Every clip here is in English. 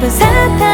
ぶさた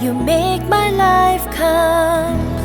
You make my life come